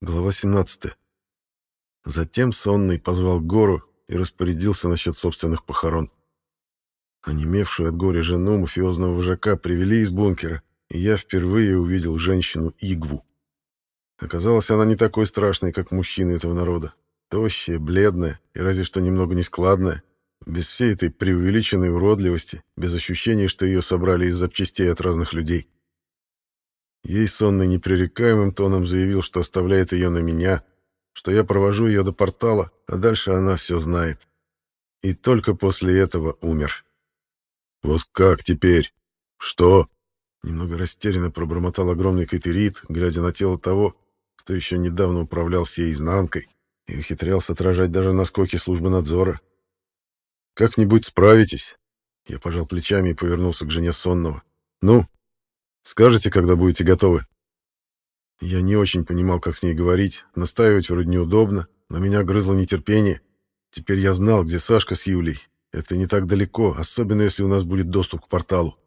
Глава 17. Затем сонный позвал Гору и распорядился насчет собственных похорон. Онемевшую от горя жену мафиозного вожака привели из бункера, и я впервые увидел женщину-игву. Оказалось, она не такой страшной, как мужчины этого народа. Тощая, бледная и разве что немного нескладная, без всей этой преувеличенной уродливости, без ощущения, что ее собрали из запчастей от разных людей. Ей сонный непререкаемым тоном заявил, что оставляет ее на меня, что я провожу ее до портала, а дальше она все знает. И только после этого умер. «Вот как теперь? Что?» Немного растерянно пробормотал огромный катерит, глядя на тело того, кто еще недавно управлял всей изнанкой и ухитрялся отражать даже наскоки службы надзора. «Как-нибудь справитесь?» Я пожал плечами и повернулся к жене сонного. «Ну, скажете, когда будете готовы?» Я не очень понимал, как с ней говорить, настаивать вроде неудобно, но меня грызло нетерпение. Теперь я знал, где Сашка с Юлей. Это не так далеко, особенно если у нас будет доступ к порталу.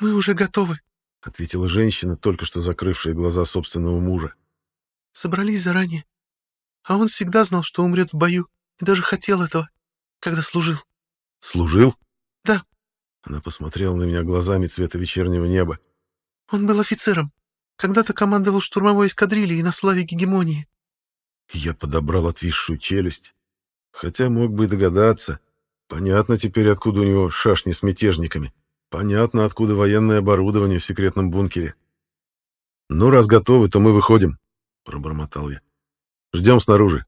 «Мы уже готовы», — ответила женщина, только что закрывшая глаза собственного мужа. «Собрались заранее. А он всегда знал, что умрет в бою, и даже хотел этого, когда служил». «Служил?» «Да». Она посмотрела на меня глазами цвета вечернего неба. «Он был офицером. Когда-то командовал штурмовой эскадрильей на славе гегемонии». Я подобрал отвисшую челюсть. Хотя мог бы и догадаться. Понятно теперь, откуда у него шашни с мятежниками. Понятно, откуда военное оборудование в секретном бункере. «Ну, раз готовы, то мы выходим», — пробормотал я. «Ждем снаружи».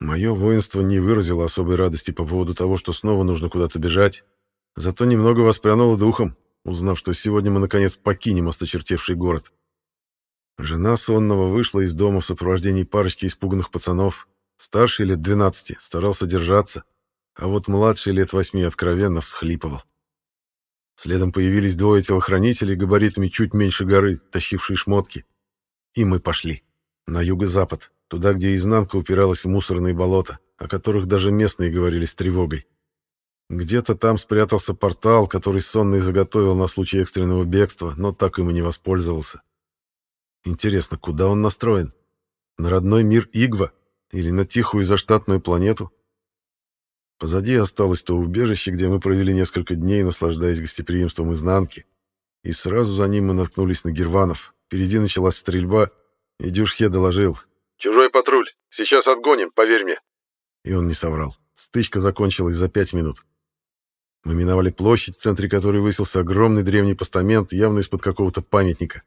Мое воинство не выразило особой радости по поводу того, что снова нужно куда-то бежать, зато немного воспрянуло духом, узнав, что сегодня мы наконец покинем осточертевший город. Жена сонного вышла из дома в сопровождении парочки испуганных пацанов. Старший лет 12 старался держаться, а вот младший лет 8 откровенно всхлипывал. Следом появились двое телохранителей габаритами чуть меньше горы, тащившие шмотки. И мы пошли. На юго-запад, туда, где изнанка упиралась в мусорные болота, о которых даже местные говорили с тревогой. Где-то там спрятался портал, который сонный заготовил на случай экстренного бегства, но так им и не воспользовался. Интересно, куда он настроен? На родной мир Игва? Или на тихую заштатную планету? Позади осталось то убежище, где мы провели несколько дней, наслаждаясь гостеприимством изнанки. И сразу за ним мы наткнулись на герванов. Впереди началась стрельба, и Дюшхе доложил. «Чужой патруль! Сейчас отгоним, поверь мне!» И он не соврал. Стычка закончилась за пять минут. Мы миновали площадь, в центре которой высился огромный древний постамент, явно из-под какого-то памятника.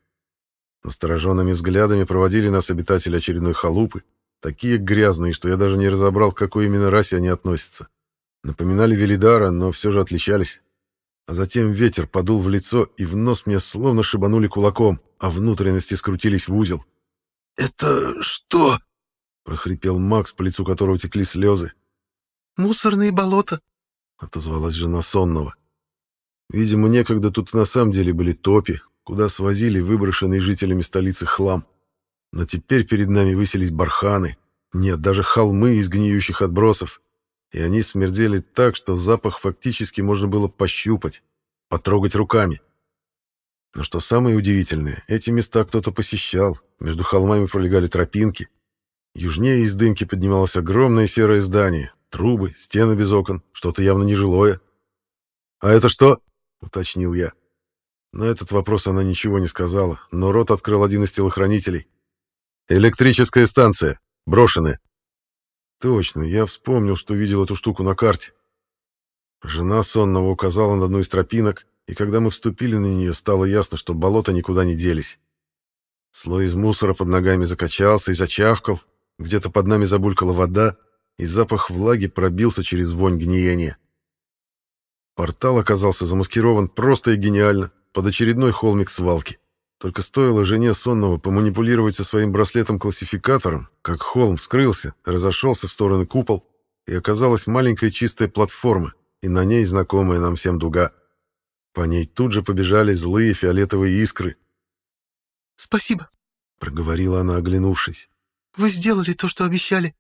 Настороженными взглядами проводили нас обитатели очередной халупы, такие грязные, что я даже не разобрал, к какой именно расе они относятся. Напоминали Велидара, но все же отличались. А затем ветер подул в лицо, и в нос мне словно шибанули кулаком, а внутренности скрутились в узел. «Это что?» — прохрипел Макс, по лицу которого текли слезы. «Мусорные болота», — отозвалась жена сонного. Видимо, некогда тут на самом деле были топи, куда свозили выброшенный жителями столицы хлам. Но теперь перед нами высились барханы, нет, даже холмы из гниющих отбросов, и они смердели так, что запах фактически можно было пощупать, потрогать руками. Но что самое удивительное, эти места кто-то посещал, между холмами пролегали тропинки. Южнее из дымки поднималось огромное серое здание, трубы, стены без окон, что-то явно нежилое. «А это что?» — уточнил я. На этот вопрос она ничего не сказала, но рот открыл один из телохранителей. «Электрическая станция, брошенная. Точно, я вспомнил, что видел эту штуку на карте. Жена сонного указала на одну из тропинок, и когда мы вступили на нее, стало ясно, что болота никуда не делись. Слой из мусора под ногами закачался и зачавкал, где-то под нами забулькала вода, и запах влаги пробился через вонь гниения. Портал оказался замаскирован просто и гениально, под очередной холмик свалки. Только стоило жене сонного поманипулировать со своим браслетом-классификатором, как холм вскрылся, разошелся в стороны купол, и оказалась маленькая чистая платформа, и на ней знакомая нам всем дуга. По ней тут же побежали злые фиолетовые искры. «Спасибо», — проговорила она, оглянувшись. «Вы сделали то, что обещали».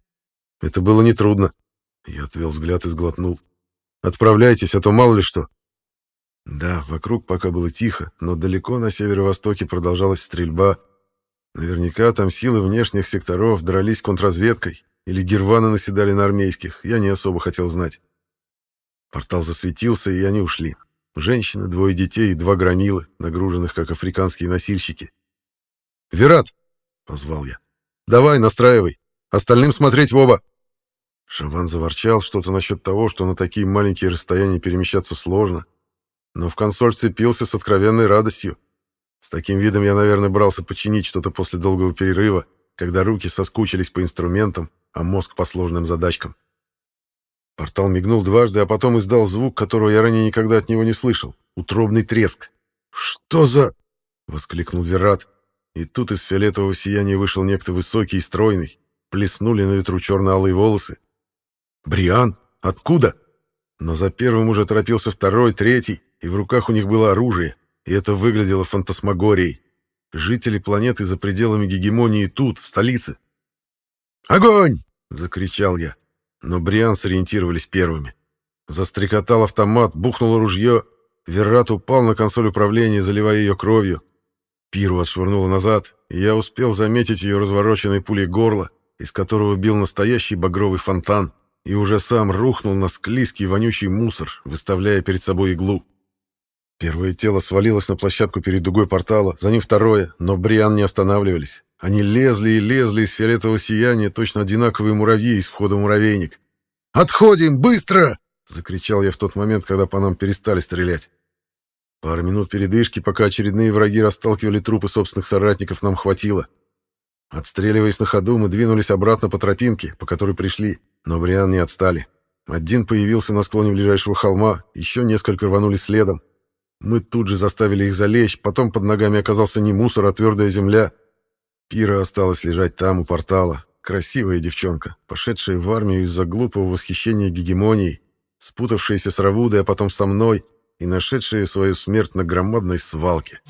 «Это было нетрудно». Я отвел взгляд и сглотнул. «Отправляйтесь, а то мало ли что». Да, вокруг пока было тихо, но далеко на северо-востоке продолжалась стрельба. Наверняка там силы внешних секторов дрались контрразведкой, или герваны наседали на армейских, я не особо хотел знать. Портал засветился, и они ушли. Женщины, двое детей и два громилы, нагруженных, как африканские носильщики. «Верат!» — позвал я. «Давай, настраивай. Остальным смотреть в оба!» Шаван заворчал что-то насчет того, что на такие маленькие расстояния перемещаться сложно, но в консоль цепился с откровенной радостью. С таким видом я, наверное, брался починить что-то после долгого перерыва, когда руки соскучились по инструментам, а мозг по сложным задачкам. Портал мигнул дважды, а потом издал звук, которого я ранее никогда от него не слышал. Утробный треск. «Что за...» — воскликнул Верат. И тут из фиолетового сияния вышел некто высокий и стройный. Плеснули на ветру черно-алые волосы. «Бриан? Откуда?» Но за первым уже торопился второй, третий, и в руках у них было оружие, и это выглядело фантасмагорией. Жители планеты за пределами гегемонии тут, в столице. «Огонь!» — закричал я. Но Бриан сориентировались первыми. Застрекотал автомат, бухнуло ружье. Веррат упал на консоль управления, заливая ее кровью. Пиру отшвырнуло назад, и я успел заметить ее развороченной пулей горло, из которого бил настоящий багровый фонтан, и уже сам рухнул на склизкий вонючий мусор, выставляя перед собой иглу. Первое тело свалилось на площадку перед дугой портала, за ним второе, но Бриан не останавливались. Они лезли и лезли из фиолетового сияния, точно одинаковые муравьи из входа в муравейник. «Отходим! Быстро!» — закричал я в тот момент, когда по нам перестали стрелять. Пару минут передышки, пока очередные враги расталкивали трупы собственных соратников, нам хватило. Отстреливаясь на ходу, мы двинулись обратно по тропинке, по которой пришли, но Бриан не отстали. Один появился на склоне ближайшего холма, еще несколько рванули следом. Мы тут же заставили их залечь, потом под ногами оказался не мусор, а твердая земля — Пира осталась лежать там, у портала. Красивая девчонка, пошедшая в армию из-за глупого восхищения гегемонией, спутавшаяся с Равудой, а потом со мной, и нашедшая свою смерть на громадной свалке.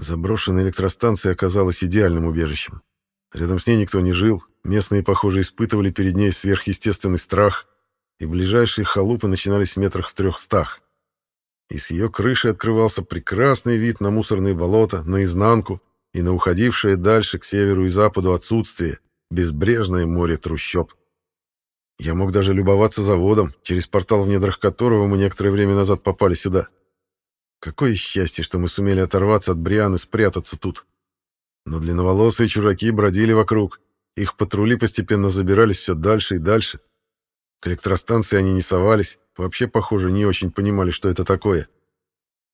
Заброшенная электростанция оказалась идеальным убежищем. Рядом с ней никто не жил, местные, похоже, испытывали перед ней сверхъестественный страх, и ближайшие халупы начинались в метрах в трехстах и с ее крыши открывался прекрасный вид на мусорные болота, наизнанку и на уходившее дальше к северу и западу отсутствие, безбрежное море трущоб. Я мог даже любоваться заводом, через портал в недрах которого мы некоторое время назад попали сюда. Какое счастье, что мы сумели оторваться от Бриан и спрятаться тут. Но длинноволосые чужаки бродили вокруг, их патрули постепенно забирались все дальше и дальше. К электростанции они не совались, вообще, похоже, не очень понимали, что это такое.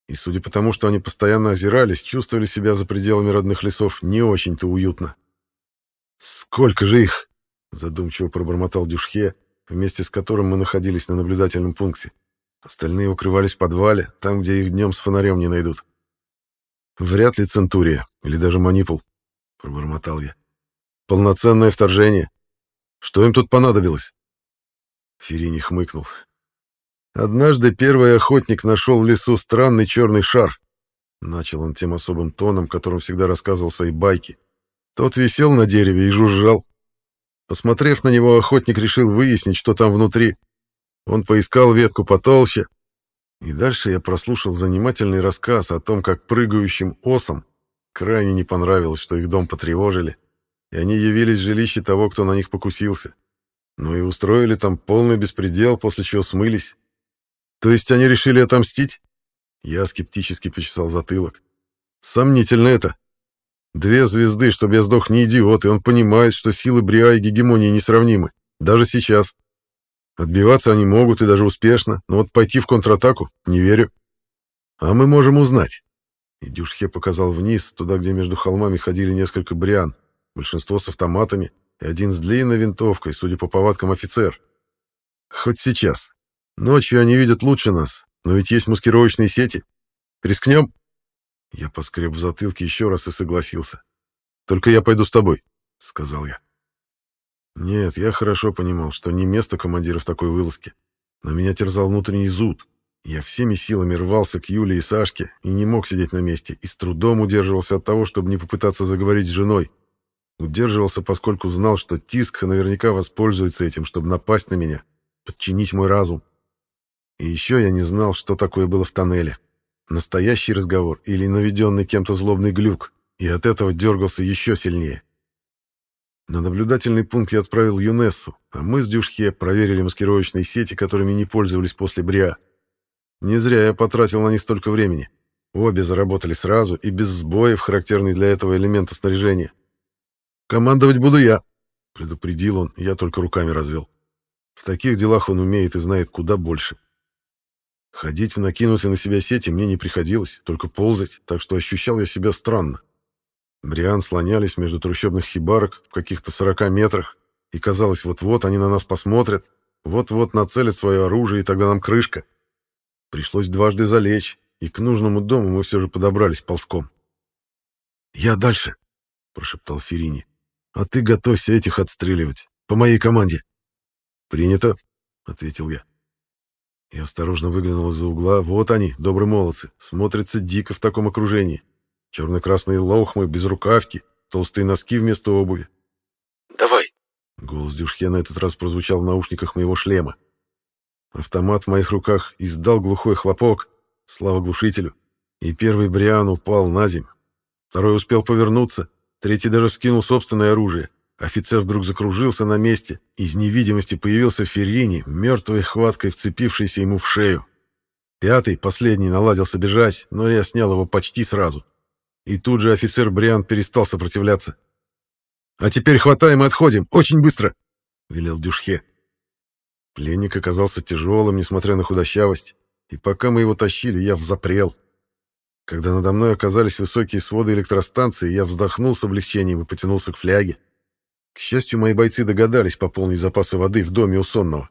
И судя по тому, что они постоянно озирались, чувствовали себя за пределами родных лесов не очень-то уютно. «Сколько же их?» — задумчиво пробормотал Дюшхе, вместе с которым мы находились на наблюдательном пункте. Остальные укрывались в подвале, там, где их днем с фонарем не найдут. «Вряд ли Центурия, или даже Манипул», — пробормотал я. «Полноценное вторжение. Что им тут понадобилось?» Ферини хмыкнул. Однажды первый охотник нашел в лесу странный черный шар. Начал он тем особым тоном, которым всегда рассказывал свои байки. Тот висел на дереве и жужжал. Посмотрев на него, охотник решил выяснить, что там внутри. Он поискал ветку потолще. И дальше я прослушал занимательный рассказ о том, как прыгающим осам крайне не понравилось, что их дом потревожили, и они явились в жилище того, кто на них покусился. Ну и устроили там полный беспредел, после чего смылись. То есть они решили отомстить? Я скептически почесал затылок. Сомнительно это. Две звезды, чтобы я сдох не идиот, и он понимает, что силы Бриа и гегемонии несравнимы. Даже сейчас. Отбиваться они могут, и даже успешно, но вот пойти в контратаку — не верю. А мы можем узнать. И Дюшхе показал вниз, туда, где между холмами ходили несколько бриан, большинство с автоматами, и один с длинной винтовкой, судя по повадкам офицер. Хоть сейчас. Ночью они видят лучше нас, но ведь есть маскировочные сети. Рискнем?» Я поскреб в затылке еще раз и согласился. «Только я пойду с тобой», — сказал я. Нет, я хорошо понимал, что не место командира в такой вылазке. Но меня терзал внутренний зуд. Я всеми силами рвался к Юле и Сашке и не мог сидеть на месте, и с трудом удерживался от того, чтобы не попытаться заговорить с женой. Удерживался, поскольку знал, что Тиск наверняка воспользуется этим, чтобы напасть на меня, подчинить мой разум. И еще я не знал, что такое было в тоннеле. настоящий разговор или наведенный кем-то злобный глюк, и от этого дергался еще сильнее. На наблюдательный пункт я отправил Юнессу, а мы с Дюшхе проверили маскировочные сети, которыми не пользовались после Бриа. Не зря я потратил на них столько времени. Обе заработали сразу и без сбоев, характерный для этого элемента снаряжения. «Командовать буду я», — предупредил он, я только руками развел. В таких делах он умеет и знает куда больше. Ходить в накинутые на себя сети мне не приходилось, только ползать, так что ощущал я себя странно. Бриан слонялись между трущобных хибарок в каких-то сорока метрах, и казалось, вот-вот они на нас посмотрят, вот-вот нацелят свое оружие, и тогда нам крышка. Пришлось дважды залечь, и к нужному дому мы все же подобрались ползком. «Я дальше», — прошептал Ферини. «А ты готовься этих отстреливать. По моей команде». «Принято», — ответил я. Я осторожно выглянул из-за угла. Вот они, добрые молодцы, смотрятся дико в таком окружении. Черно-красные лохмы, безрукавки, толстые носки вместо обуви. «Давай!» Голос Дюшке на этот раз прозвучал в наушниках моего шлема. Автомат в моих руках издал глухой хлопок, слава глушителю, и первый Бриан упал на землю. Второй успел повернуться, третий даже скинул собственное оружие. Офицер вдруг закружился на месте, из невидимости появился Феррини, мертвой хваткой вцепившийся ему в шею. Пятый, последний, наладился бежать, но я снял его почти сразу. И тут же офицер Бриан перестал сопротивляться. «А теперь хватаем и отходим, очень быстро!» — велел Дюшхе. Пленник оказался тяжелым, несмотря на худощавость, и пока мы его тащили, я взапрел. Когда надо мной оказались высокие своды электростанции, я вздохнул с облегчением и потянулся к фляге. К счастью, мои бойцы догадались пополнить запасы воды в доме у сонного.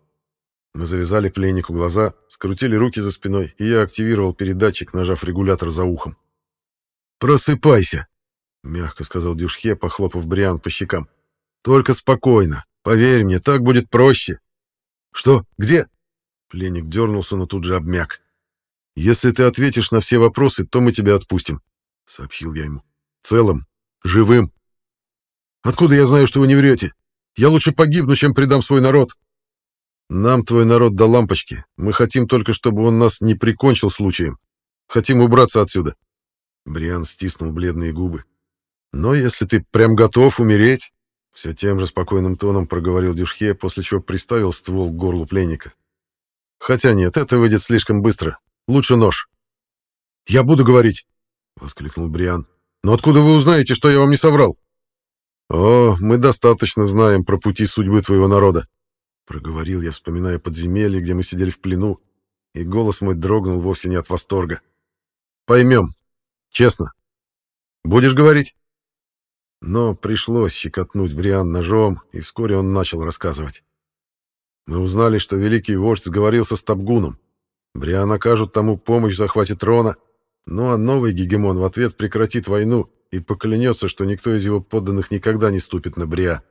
Мы завязали пленнику глаза, скрутили руки за спиной, и я активировал передатчик, нажав регулятор за ухом. «Просыпайся!» — мягко сказал Дюшхе, похлопав Бриан по щекам. «Только спокойно. Поверь мне, так будет проще». «Что? Где?» Пленник дернулся, но тут же обмяк. «Если ты ответишь на все вопросы, то мы тебя отпустим», — сообщил я ему. «Целым, живым». «Откуда я знаю, что вы не врете? Я лучше погибну, чем предам свой народ». «Нам твой народ до лампочки. Мы хотим только, чтобы он нас не прикончил случаем. Хотим убраться отсюда». Бриан стиснул бледные губы. «Но если ты прям готов умереть...» Все тем же спокойным тоном проговорил Дюшхе, после чего приставил ствол к горлу пленника. «Хотя нет, это выйдет слишком быстро. Лучше нож». «Я буду говорить!» — воскликнул Бриан. «Но откуда вы узнаете, что я вам не соврал?» «О, мы достаточно знаем про пути судьбы твоего народа», — проговорил я, вспоминая подземелье, где мы сидели в плену, и голос мой дрогнул вовсе не от восторга. «Поймем, Честно. Будешь говорить? Но пришлось щекотнуть Бриан ножом, и вскоре он начал рассказывать. Мы узнали, что великий вождь сговорился с Табгуном. Бриан окажут тому помощь в захвате трона, ну а новый гегемон в ответ прекратит войну и поклянется, что никто из его подданных никогда не ступит на Бриа.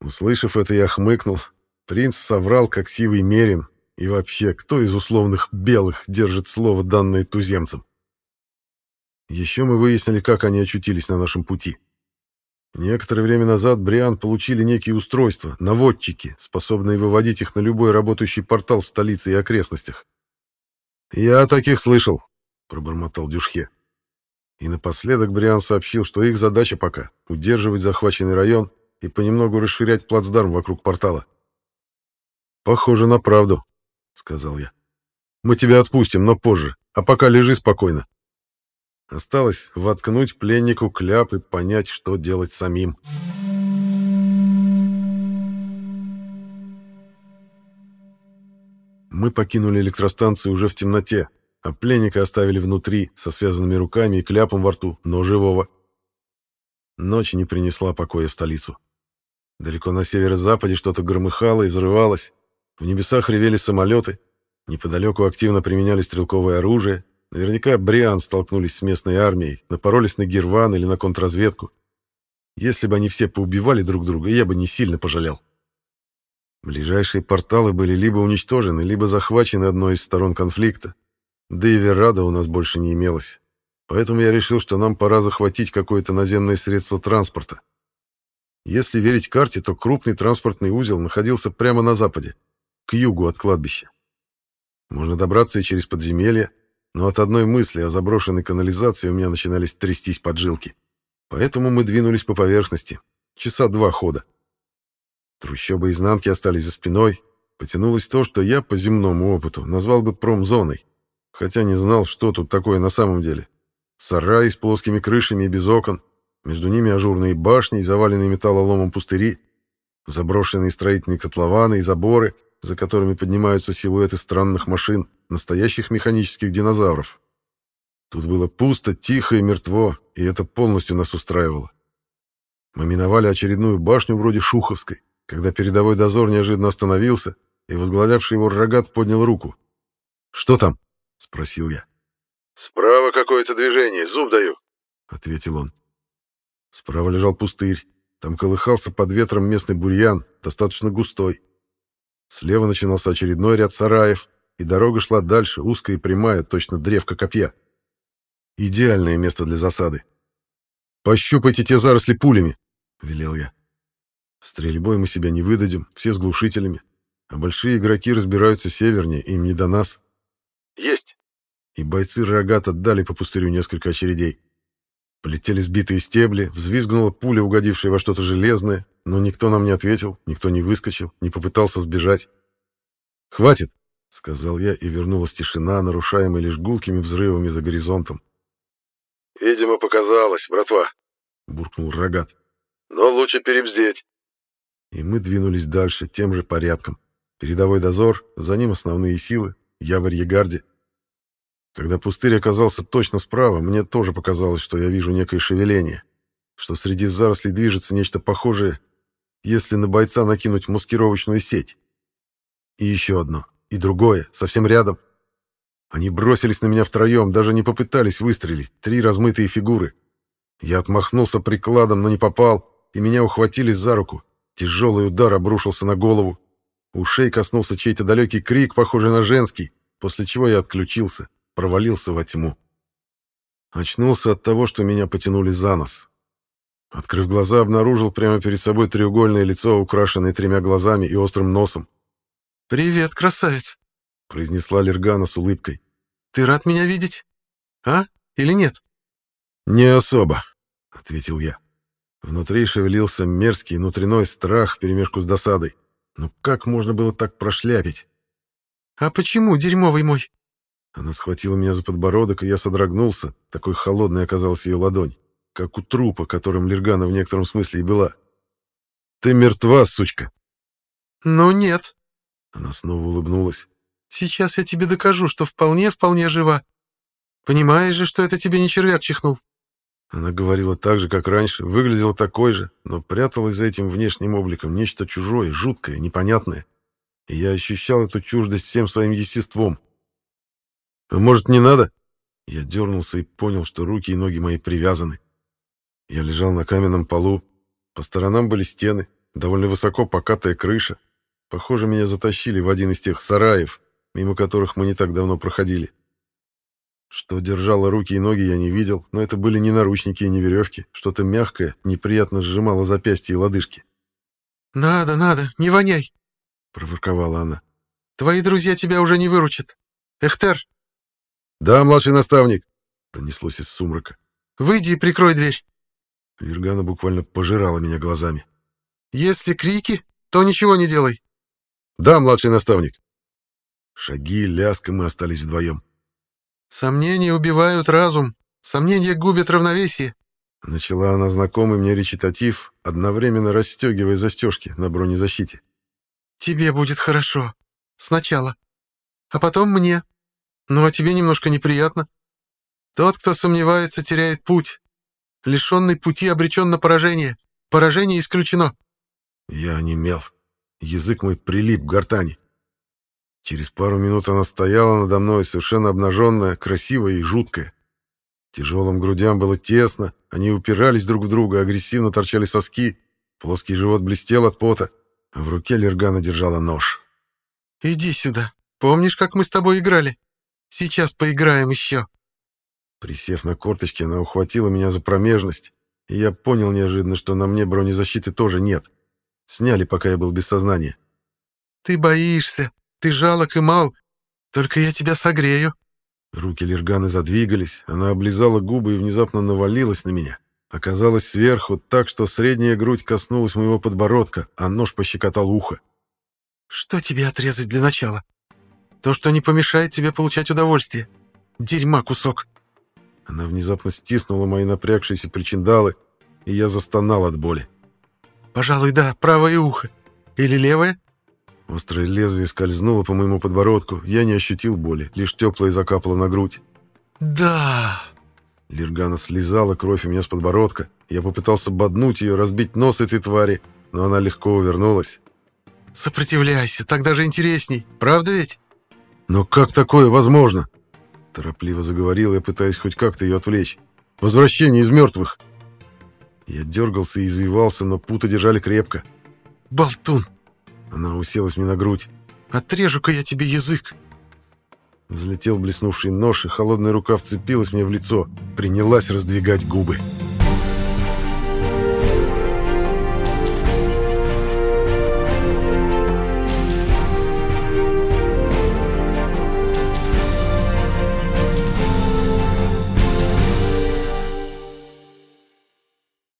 Услышав это, я хмыкнул. Принц соврал, как сивый мерин. И вообще, кто из условных белых держит слово, данное туземцам? Еще мы выяснили, как они очутились на нашем пути. Некоторое время назад Бриан получили некие устройства, наводчики, способные выводить их на любой работающий портал в столице и окрестностях. «Я о таких слышал», — пробормотал Дюшхе. И напоследок Бриан сообщил, что их задача пока — удерживать захваченный район и понемногу расширять плацдарм вокруг портала. «Похоже на правду», — сказал я. «Мы тебя отпустим, но позже, а пока лежи спокойно». Осталось воткнуть пленнику кляп и понять, что делать самим. Мы покинули электростанцию уже в темноте, а пленника оставили внутри, со связанными руками и кляпом во рту, но живого. Ночь не принесла покоя в столицу. Далеко на северо-западе что-то громыхало и взрывалось. В небесах ревели самолеты. Неподалеку активно применяли стрелковое оружие, Наверняка Бриан столкнулись с местной армией, напоролись на Герван или на контрразведку. Если бы они все поубивали друг друга, я бы не сильно пожалел. Ближайшие порталы были либо уничтожены, либо захвачены одной из сторон конфликта. Да и Веррада у нас больше не имелось. Поэтому я решил, что нам пора захватить какое-то наземное средство транспорта. Если верить карте, то крупный транспортный узел находился прямо на западе, к югу от кладбища. Можно добраться и через подземелье, но от одной мысли о заброшенной канализации у меня начинались трястись поджилки. Поэтому мы двинулись по поверхности. Часа два хода. Трущобы изнанки остались за спиной. Потянулось то, что я по земному опыту назвал бы промзоной, хотя не знал, что тут такое на самом деле. Сараи с плоскими крышами и без окон, между ними ажурные башни и заваленные металлоломом пустыри, заброшенные строительные котлованы и заборы, за которыми поднимаются силуэты странных машин, настоящих механических динозавров. Тут было пусто, тихо и мертво, и это полностью нас устраивало. Мы миновали очередную башню вроде Шуховской, когда передовой дозор неожиданно остановился, и возглавлявший его рогат поднял руку. «Что там?» — спросил я. «Справа какое-то движение, зуб даю», — ответил он. Справа лежал пустырь. Там колыхался под ветром местный бурьян, достаточно густой. Слева начинался очередной ряд сараев, и дорога шла дальше, узкая и прямая, точно древко копья. Идеальное место для засады. «Пощупайте те заросли пулями», — велел я. Стрельбой мы себя не выдадим, все с глушителями, а большие игроки разбираются севернее, им не до нас. «Есть!» И бойцы рогат отдали по пустырю несколько очередей. Полетели сбитые стебли, взвизгнула пуля, угодившая во что-то железное, но никто нам не ответил, никто не выскочил, не попытался сбежать. «Хватит!» — сказал я, и вернулась тишина, нарушаемая лишь гулкими взрывами за горизонтом. «Видимо, показалось, братва», — буркнул рогат. «Но лучше перебздеть». И мы двинулись дальше тем же порядком. Передовой дозор, за ним основные силы, я в арьегарде. Когда пустырь оказался точно справа, мне тоже показалось, что я вижу некое шевеление, что среди зарослей движется нечто похожее, если на бойца накинуть маскировочную сеть. И еще одно, и другое, совсем рядом. Они бросились на меня втроем, даже не попытались выстрелить, три размытые фигуры. Я отмахнулся прикладом, но не попал, и меня ухватили за руку. Тяжелый удар обрушился на голову. Ушей коснулся чей-то далекий крик, похожий на женский, после чего я отключился провалился во тьму. Очнулся от того, что меня потянули за нос. Открыв глаза, обнаружил прямо перед собой треугольное лицо, украшенное тремя глазами и острым носом. «Привет, красавец!» — произнесла Лергана с улыбкой. «Ты рад меня видеть? А? Или нет?» «Не особо», — ответил я. Внутри шевелился мерзкий внутренной страх вперемешку с досадой. Ну как можно было так прошляпить? «А почему, дерьмовый мой?» Она схватила меня за подбородок, и я содрогнулся. Такой холодной оказалась ее ладонь, как у трупа, которым Лергана в некотором смысле и была. «Ты мертва, сучка!» «Ну нет». Она снова улыбнулась. «Сейчас я тебе докажу, что вполне-вполне жива. Понимаешь же, что это тебе не червяк чихнул?» Она говорила так же, как раньше, выглядела такой же, но пряталась за этим внешним обликом нечто чужое, жуткое, непонятное. И я ощущал эту чуждость всем своим естеством. «А может, не надо?» Я дернулся и понял, что руки и ноги мои привязаны. Я лежал на каменном полу. По сторонам были стены, довольно высоко покатая крыша. Похоже, меня затащили в один из тех сараев, мимо которых мы не так давно проходили. Что держало руки и ноги, я не видел, но это были не наручники и не веревки. Что-то мягкое, неприятно сжимало запястья и лодыжки. «Надо, надо, не воняй!» — проворковала она. «Твои друзья тебя уже не выручат. Эхтер, «Да, младший наставник», — донеслось из сумрака. «Выйди и прикрой дверь». Вергана буквально пожирала меня глазами. «Если крики, то ничего не делай». «Да, младший наставник». Шаги, ляск, и мы остались вдвоем. «Сомнения убивают разум, сомнения губят равновесие». Начала она знакомый мне речитатив, одновременно расстегивая застежки на бронезащите. «Тебе будет хорошо. Сначала. А потом мне. Ну, а тебе немножко неприятно. Тот, кто сомневается, теряет путь. Лишенный пути обречен на поражение. Поражение исключено. Я онемел. Язык мой прилип к гортани. Через пару минут она стояла надо мной, совершенно обнаженная, красивая и жуткая. Тяжелым грудям было тесно, они упирались друг в друга, агрессивно торчали соски, плоский живот блестел от пота, а в руке Лергана держала нож. «Иди сюда. Помнишь, как мы с тобой играли?» Сейчас поиграем еще». Присев на корточки, она ухватила меня за промежность, и я понял неожиданно, что на мне бронезащиты тоже нет. Сняли, пока я был без сознания. «Ты боишься, ты жалок и мал, только я тебя согрею. Руки Лерганы задвигались, она облизала губы и внезапно навалилась на меня. Оказалась сверху так, что средняя грудь коснулась моего подбородка, а нож пощекотал ухо. «Что тебе отрезать для начала? То, что не помешает тебе получать удовольствие. Дерьма кусок!» Она внезапно стиснула мои напрягшиеся причиндалы, и я застонал от боли. «Пожалуй, да, правое ухо. Или левое?» Острое лезвие скользнуло по моему подбородку. Я не ощутил боли, лишь теплое закапало на грудь. «Да!» Лергана слезала кровь у меня с подбородка. Я попытался боднуть ее, разбить нос этой твари, но она легко увернулась. «Сопротивляйся, так даже интересней. Правда ведь?» «Но как такое возможно?» Торопливо заговорил я, пытаясь хоть как-то ее отвлечь. «Возвращение из мертвых!» Я дергался и извивался, но путы держали крепко. «Болтун!» Она уселась мне на грудь. «Отрежу-ка я тебе язык!» Взлетел блеснувший нож, и холодная рука вцепилась мне в лицо, принялась раздвигать губы. «Губы!»